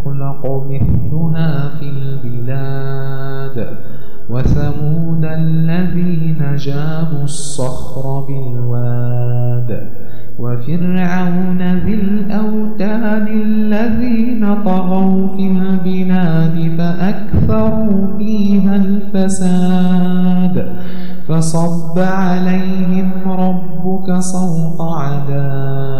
يخلق مثلها في البلاد وثمود الذين جابوا الصخر بالواد وفرعون ذي الأوتاد الذين طغوا في البلاد فأكثروا فيها الفساد فصب عليهم ربك صوت عذاب